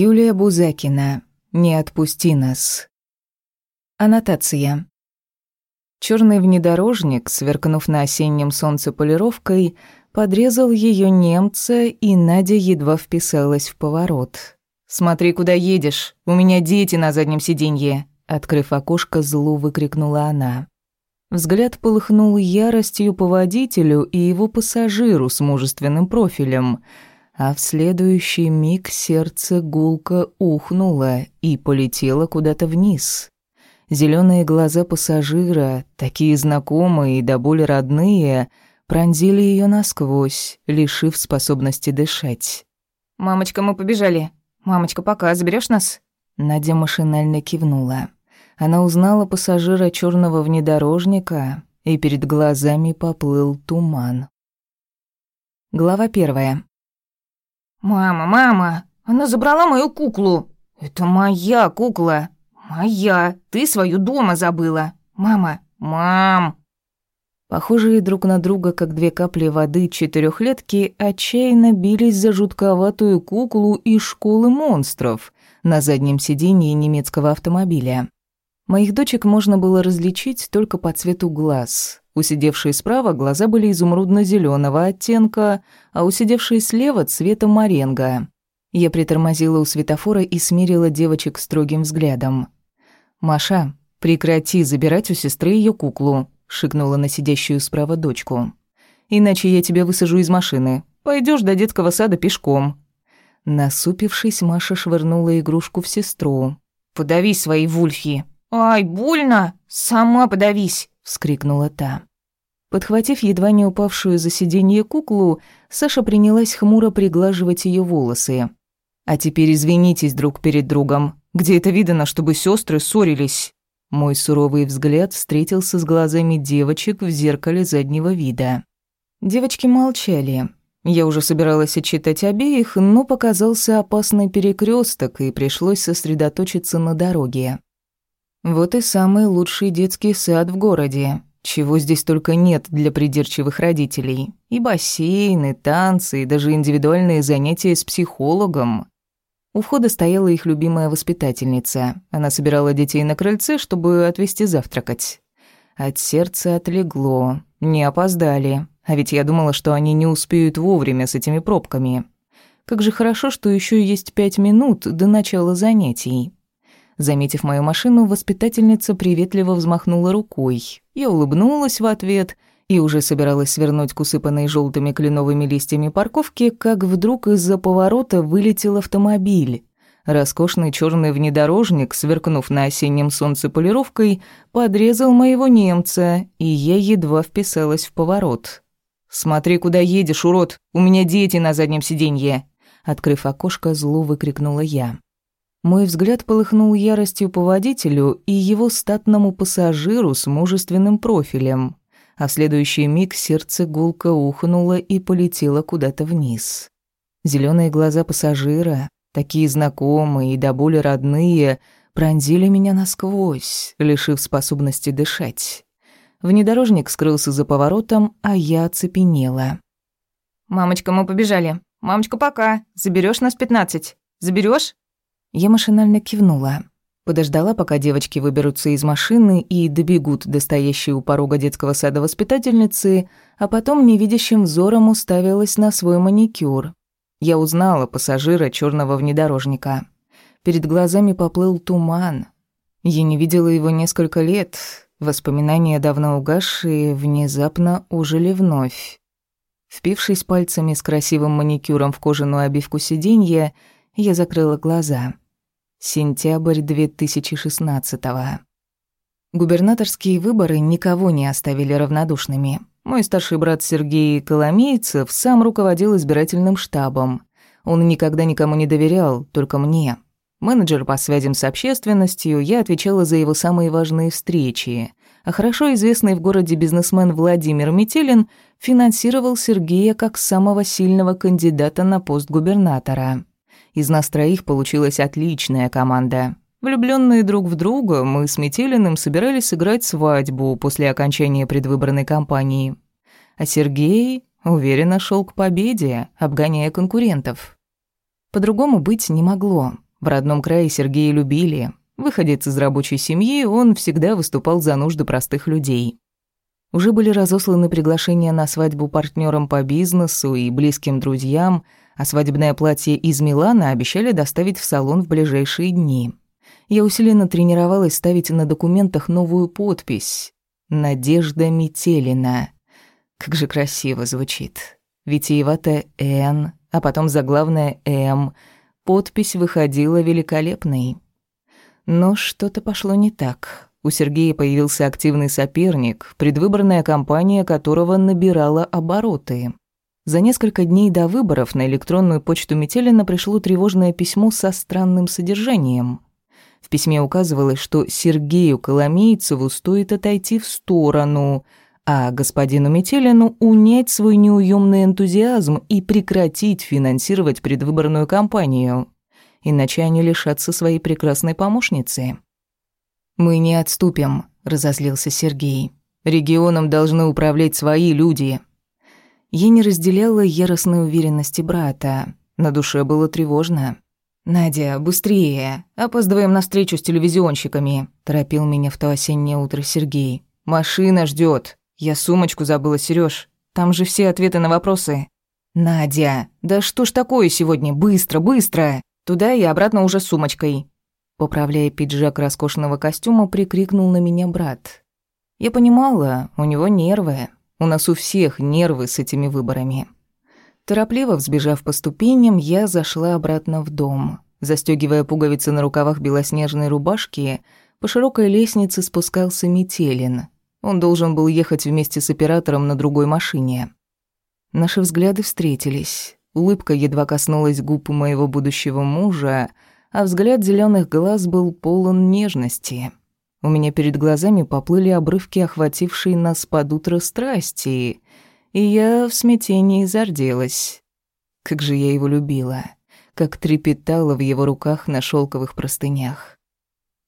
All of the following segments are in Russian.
Юлия Бузакина. Не отпусти нас. Аннотация. Черный внедорожник, сверкнув на осеннем солнце полировкой, подрезал ее немца, и Надя едва вписалась в поворот. «Смотри, куда едешь! У меня дети на заднем сиденье!» Открыв окошко, зло выкрикнула она. Взгляд полыхнул яростью по водителю и его пассажиру с мужественным профилем — а в следующий миг сердце гулко ухнуло и полетело куда-то вниз. Зеленые глаза пассажира, такие знакомые и до боли родные, пронзили ее насквозь, лишив способности дышать. «Мамочка, мы побежали. Мамочка, пока, заберешь нас?» Надя машинально кивнула. Она узнала пассажира черного внедорожника, и перед глазами поплыл туман. Глава первая. «Мама, мама, она забрала мою куклу. Это моя кукла. Моя. Ты свою дома забыла. Мама, мам!» Похожие друг на друга, как две капли воды четырехлетки, отчаянно бились за жутковатую куклу из школы монстров на заднем сиденье немецкого автомобиля. Моих дочек можно было различить только по цвету глаз. У сидевшей справа глаза были изумрудно зеленого оттенка, а у сидевшей слева цвета моренго. Я притормозила у светофора и смирила девочек строгим взглядом. «Маша, прекрати забирать у сестры ее куклу», — шикнула на сидящую справа дочку. «Иначе я тебя высажу из машины. Пойдешь до детского сада пешком». Насупившись, Маша швырнула игрушку в сестру. «Подавись своей вульфи!» «Ай, больно! Сама подавись!» — вскрикнула та. Подхватив едва не упавшую за сиденье куклу, Саша принялась хмуро приглаживать ее волосы. «А теперь извинитесь друг перед другом. Где это видано, чтобы сестры ссорились?» Мой суровый взгляд встретился с глазами девочек в зеркале заднего вида. Девочки молчали. Я уже собиралась отчитать обеих, но показался опасный перекресток, и пришлось сосредоточиться на дороге. Вот и самый лучший детский сад в городе. Чего здесь только нет для придирчивых родителей. И бассейн, и танцы, и даже индивидуальные занятия с психологом. У входа стояла их любимая воспитательница. Она собирала детей на крыльце, чтобы отвезти завтракать. От сердца отлегло. Не опоздали. А ведь я думала, что они не успеют вовремя с этими пробками. Как же хорошо, что еще есть пять минут до начала занятий. Заметив мою машину, воспитательница приветливо взмахнула рукой. Я улыбнулась в ответ и уже собиралась свернуть к усыпанной желтыми кленовыми листьями парковке, как вдруг из-за поворота вылетел автомобиль. Роскошный черный внедорожник, сверкнув на осеннем солнце полировкой, подрезал моего немца, и я едва вписалась в поворот. «Смотри, куда едешь, урод! У меня дети на заднем сиденье!» Открыв окошко, зло выкрикнула я. Мой взгляд полыхнул яростью по водителю и его статному пассажиру с мужественным профилем, а в следующий миг сердце гулко ухнуло и полетело куда-то вниз. Зеленые глаза пассажира, такие знакомые и до боли родные, пронзили меня насквозь, лишив способности дышать. Внедорожник скрылся за поворотом, а я оцепенела. «Мамочка, мы побежали. Мамочка, пока. Заберешь нас пятнадцать. Заберешь? Я машинально кивнула. Подождала, пока девочки выберутся из машины и добегут до стоящей у порога детского сада воспитательницы, а потом невидящим взором уставилась на свой маникюр. Я узнала пассажира черного внедорожника. Перед глазами поплыл туман. Я не видела его несколько лет. Воспоминания, давно угасшие, внезапно ужили вновь. Впившись пальцами с красивым маникюром в кожаную обивку сиденья, я закрыла глаза. Сентябрь 2016-го. Губернаторские выборы никого не оставили равнодушными. Мой старший брат Сергей Коломейцев сам руководил избирательным штабом. Он никогда никому не доверял, только мне. Менеджер по связям с общественностью, я отвечала за его самые важные встречи. А хорошо известный в городе бизнесмен Владимир Метелин финансировал Сергея как самого сильного кандидата на пост губернатора. Из нас троих получилась отличная команда. Влюбленные друг в друга, мы с Метелиным собирались сыграть свадьбу после окончания предвыборной кампании. А Сергей уверенно шел к победе, обгоняя конкурентов. По-другому быть не могло. В родном крае Сергея любили. Выходец из рабочей семьи, он всегда выступал за нужды простых людей. Уже были разосланы приглашения на свадьбу партнерам по бизнесу и близким друзьям, а свадебное платье из Милана обещали доставить в салон в ближайшие дни. Я усиленно тренировалась ставить на документах новую подпись «Надежда Метелина». Как же красиво звучит. Витиеватая «Н», а потом заглавная «М». Подпись выходила великолепной. Но что-то пошло не так. У Сергея появился активный соперник, предвыборная кампания которого набирала обороты. За несколько дней до выборов на электронную почту Метелина пришло тревожное письмо со странным содержанием. В письме указывалось, что Сергею Коломейцеву стоит отойти в сторону, а господину Метелину унять свой неуемный энтузиазм и прекратить финансировать предвыборную кампанию. Иначе они лишатся своей прекрасной помощницы. «Мы не отступим», — разозлился Сергей. «Регионом должны управлять свои люди». Я не разделяла яростной уверенности брата. На душе было тревожно. «Надя, быстрее! Опаздываем на встречу с телевизионщиками», — торопил меня в то осеннее утро Сергей. «Машина ждет. Я сумочку забыла, Серёж. Там же все ответы на вопросы». «Надя, да что ж такое сегодня? Быстро, быстро!» Туда и обратно уже с сумочкой. Поправляя пиджак роскошного костюма, прикрикнул на меня брат. Я понимала, у него нервы. У нас у всех нервы с этими выборами. Торопливо взбежав по ступеням, я зашла обратно в дом. Застёгивая пуговицы на рукавах белоснежной рубашки, по широкой лестнице спускался Метелин. Он должен был ехать вместе с оператором на другой машине. Наши взгляды встретились. Улыбка едва коснулась губ моего будущего мужа, а взгляд зеленых глаз был полон нежности. У меня перед глазами поплыли обрывки, охватившие нас под утро страсти, и я в смятении зарделась. Как же я его любила, как трепетала в его руках на шелковых простынях.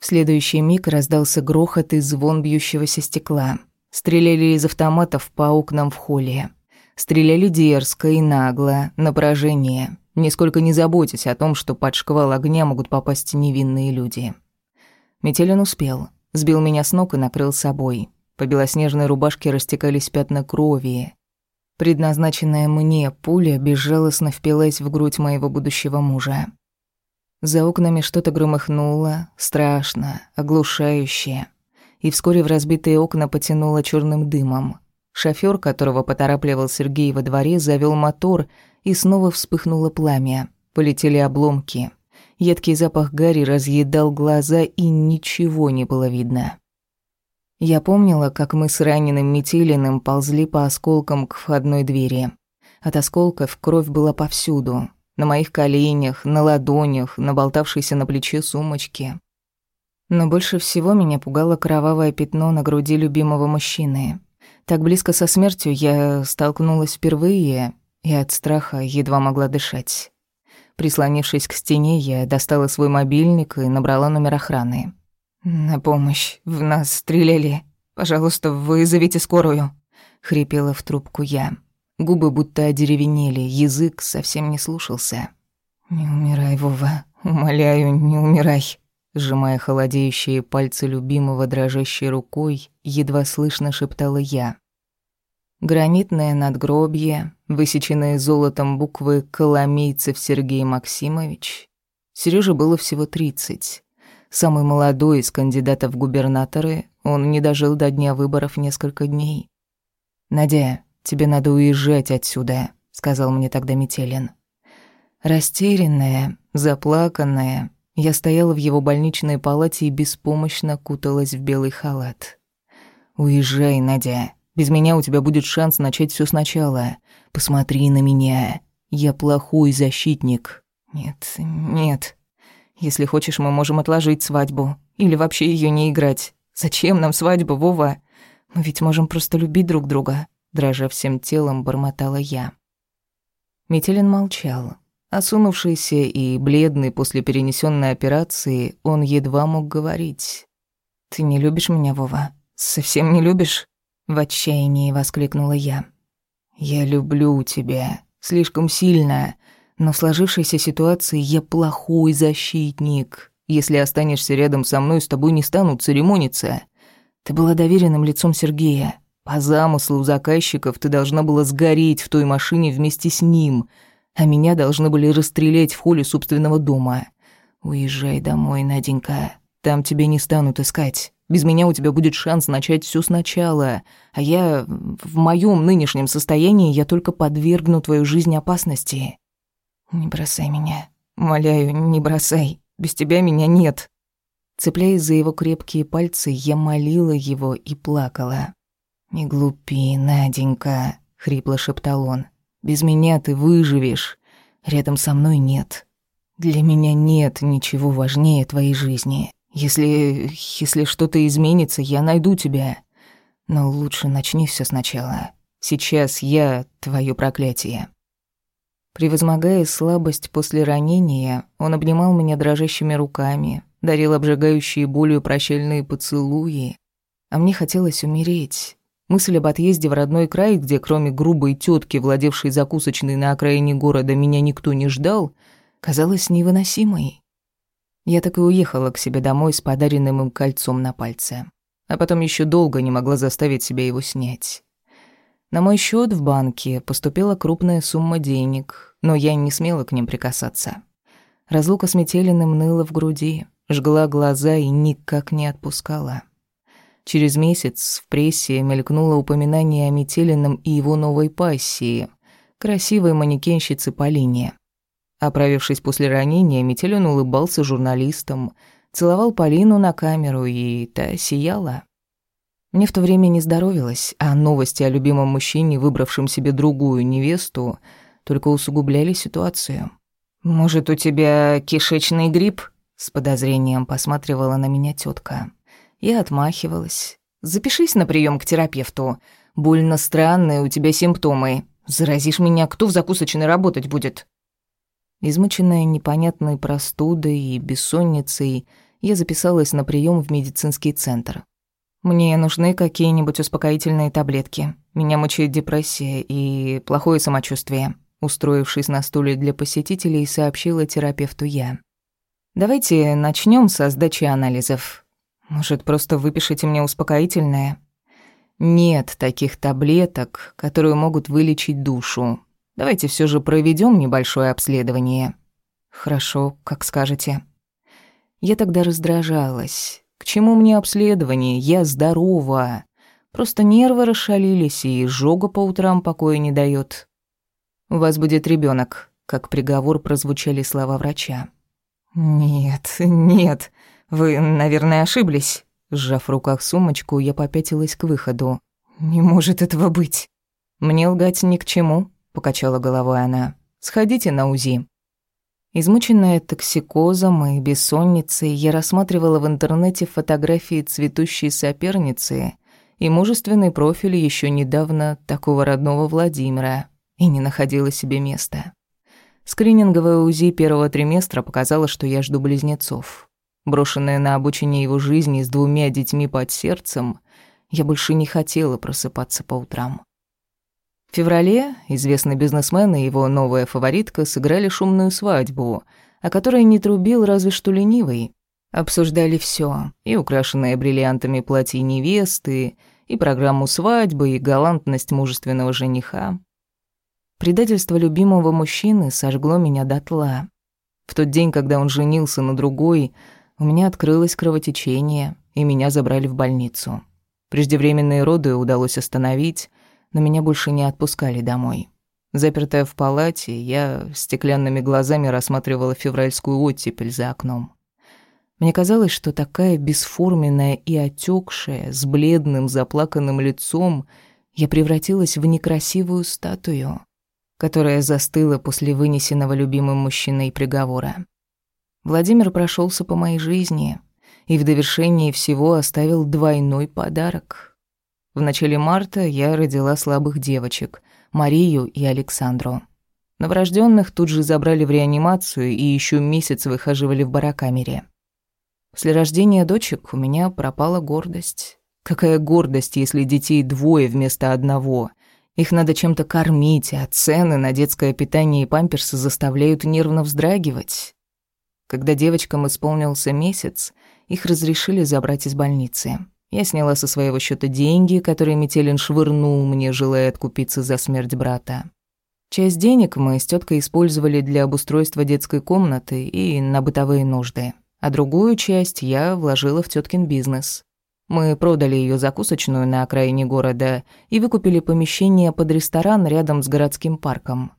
В следующий миг раздался грохот и звон бьющегося стекла. Стреляли из автоматов по окнам в холле. Стреляли дерзко и нагло, на поражение нисколько не заботясь о том, что под шквал огня могут попасть невинные люди. Метелин успел, сбил меня с ног и накрыл собой. По белоснежной рубашке растекались пятна крови. Предназначенная мне пуля безжалостно впилась в грудь моего будущего мужа. За окнами что-то громыхнуло, страшно, оглушающе. И вскоре в разбитые окна потянуло черным дымом. Шофёр, которого поторапливал Сергей во дворе, завёл мотор, и снова вспыхнуло пламя. Полетели обломки. Едкий запах гари разъедал глаза, и ничего не было видно. Я помнила, как мы с раненым Метелиным ползли по осколкам к входной двери. От осколков кровь была повсюду. На моих коленях, на ладонях, на болтавшейся на плече сумочке. Но больше всего меня пугало кровавое пятно на груди любимого мужчины. Так близко со смертью я столкнулась впервые и от страха едва могла дышать. Прислонившись к стене, я достала свой мобильник и набрала номер охраны. «На помощь, в нас стреляли. Пожалуйста, вызовите скорую», — хрипела в трубку я. Губы будто одеревенели, язык совсем не слушался. «Не умирай, Вова, умоляю, не умирай», Сжимая холодеющие пальцы любимого дрожащей рукой, едва слышно шептала я. Гранитное надгробье, высеченные золотом буквы «Коломейцев Сергей Максимович». Сереже было всего тридцать. Самый молодой из кандидатов в губернаторы, он не дожил до дня выборов несколько дней. «Надя, тебе надо уезжать отсюда», — сказал мне тогда Метелин. Растерянная, заплаканная, я стояла в его больничной палате и беспомощно куталась в белый халат. «Уезжай, Надя. Без меня у тебя будет шанс начать все сначала. Посмотри на меня. Я плохой защитник». «Нет, нет. Если хочешь, мы можем отложить свадьбу. Или вообще ее не играть. Зачем нам свадьба, Вова? Мы ведь можем просто любить друг друга». Дрожа всем телом, бормотала я. Метелин молчал. Осунувшийся и бледный после перенесенной операции, он едва мог говорить. «Ты не любишь меня, Вова? Совсем не любишь?» В отчаянии воскликнула я. «Я люблю тебя. Слишком сильно. Но в сложившейся ситуации я плохой защитник. Если останешься рядом со мной, с тобой не станут церемониться. Ты была доверенным лицом Сергея. По замыслу заказчиков ты должна была сгореть в той машине вместе с ним, а меня должны были расстрелять в холле собственного дома. Уезжай домой, Наденька. Там тебя не станут искать. Без меня у тебя будет шанс начать все сначала. А я... В моем нынешнем состоянии я только подвергну твою жизнь опасности. Не бросай меня. Умоляю, не бросай. Без тебя меня нет. Цепляясь за его крепкие пальцы, я молила его и плакала. «Не глупи, Наденька», — хрипло шептал он. «Без меня ты выживешь. Рядом со мной нет. Для меня нет ничего важнее твоей жизни. Если... если что-то изменится, я найду тебя. Но лучше начни все сначала. Сейчас я твое проклятие». Превозмогая слабость после ранения, он обнимал меня дрожащими руками, дарил обжигающие болью прощальные поцелуи. А мне хотелось умереть. Мысль об отъезде в родной край, где кроме грубой тетки, владевшей закусочной на окраине города, меня никто не ждал, казалась невыносимой. Я так и уехала к себе домой с подаренным им кольцом на пальце. А потом еще долго не могла заставить себя его снять. На мой счет в банке поступила крупная сумма денег, но я не смела к ним прикасаться. Разлука с Метелиным ныла в груди, жгла глаза и никак не отпускала. Через месяц в прессе мелькнуло упоминание о Метелином и его новой пассии, красивой манекенщице Полине. Оправившись после ранения, Метелин улыбался журналистам, целовал Полину на камеру, и та сияла. Мне в то время не здоровилось, а новости о любимом мужчине, выбравшем себе другую невесту, только усугубляли ситуацию. «Может, у тебя кишечный грипп?» С подозрением посматривала на меня тетка. Я отмахивалась. «Запишись на прием к терапевту. Больно странные у тебя симптомы. Заразишь меня, кто в закусочной работать будет?» Измученная непонятной простудой и бессонницей, я записалась на прием в медицинский центр. Мне нужны какие-нибудь успокоительные таблетки. Меня мучает депрессия и плохое самочувствие. Устроившись на стуле для посетителей, сообщила терапевту я. Давайте начнем со сдачи анализов. Может, просто выпишите мне успокоительное? Нет таких таблеток, которые могут вылечить душу. Давайте все же проведем небольшое обследование. Хорошо, как скажете. Я тогда раздражалась. К чему мне обследование? Я здорова. Просто нервы расшалились, и изжога по утрам покоя не дает. У вас будет ребенок, как приговор прозвучали слова врача. «Нет, нет, вы, наверное, ошиблись». Сжав в руках сумочку, я попятилась к выходу. «Не может этого быть». «Мне лгать ни к чему», — покачала головой она. «Сходите на УЗИ». Измученная токсикозом и бессонницей, я рассматривала в интернете фотографии цветущей соперницы и мужественный профиль еще недавно такого родного Владимира и не находила себе места. Скрининговое УЗИ первого триместра показало, что я жду близнецов. Брошенная на обучение его жизни с двумя детьми под сердцем, я больше не хотела просыпаться по утрам. В феврале известный бизнесмен и его новая фаворитка сыграли шумную свадьбу, о которой не трубил разве что ленивый. Обсуждали все: и украшенное бриллиантами платье невесты, и программу свадьбы, и галантность мужественного жениха. Предательство любимого мужчины сожгло меня дотла. В тот день, когда он женился на другой, у меня открылось кровотечение, и меня забрали в больницу. Преждевременные роды удалось остановить, но меня больше не отпускали домой. Запертая в палате, я стеклянными глазами рассматривала февральскую оттепель за окном. Мне казалось, что такая бесформенная и отекшая, с бледным, заплаканным лицом, я превратилась в некрасивую статую которая застыла после вынесенного любимым мужчиной приговора. Владимир прошелся по моей жизни и в довершении всего оставил двойной подарок. В начале марта я родила слабых девочек, Марию и Александру. Новорожденных тут же забрали в реанимацию и еще месяц выхаживали в барокамере. После рождения дочек у меня пропала гордость. Какая гордость, если детей двое вместо одного, Их надо чем-то кормить, а цены на детское питание и памперсы заставляют нервно вздрагивать. Когда девочкам исполнился месяц, их разрешили забрать из больницы. Я сняла со своего счета деньги, которые Метелин швырнул мне, желая откупиться за смерть брата. Часть денег мы с теткой использовали для обустройства детской комнаты и на бытовые нужды, а другую часть я вложила в теткин бизнес. Мы продали ее закусочную на окраине города и выкупили помещение под ресторан рядом с городским парком.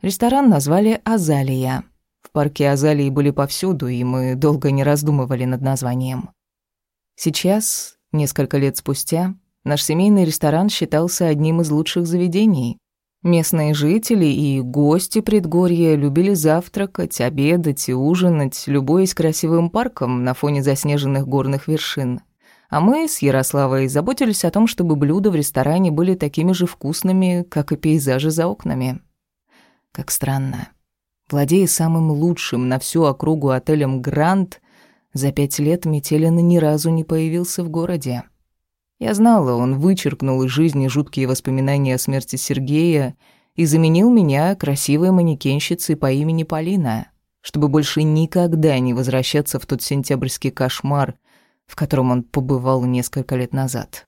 Ресторан назвали «Азалия». В парке Азалии были повсюду, и мы долго не раздумывали над названием. Сейчас, несколько лет спустя, наш семейный ресторан считался одним из лучших заведений. Местные жители и гости предгорья любили завтракать, обедать и ужинать, любуясь красивым парком на фоне заснеженных горных вершин. А мы с Ярославой заботились о том, чтобы блюда в ресторане были такими же вкусными, как и пейзажи за окнами. Как странно. Владея самым лучшим на всю округу отелем «Гранд», за пять лет Метелин ни разу не появился в городе. Я знала, он вычеркнул из жизни жуткие воспоминания о смерти Сергея и заменил меня красивой манекенщицей по имени Полина, чтобы больше никогда не возвращаться в тот сентябрьский кошмар, в котором он побывал несколько лет назад.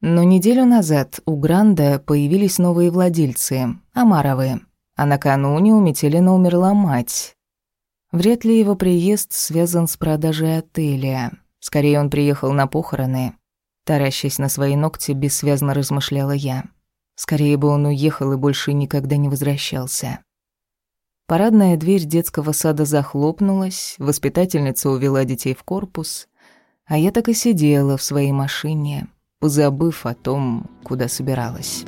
Но неделю назад у Гранда появились новые владельцы, Амаровы, а накануне у Метелина умерла мать, Вряд ли его приезд связан с продажей отеля. Скорее, он приехал на похороны. Таращась на свои ногти, бессвязно размышляла я. Скорее бы он уехал и больше никогда не возвращался. Парадная дверь детского сада захлопнулась, воспитательница увела детей в корпус, а я так и сидела в своей машине, позабыв о том, куда собиралась.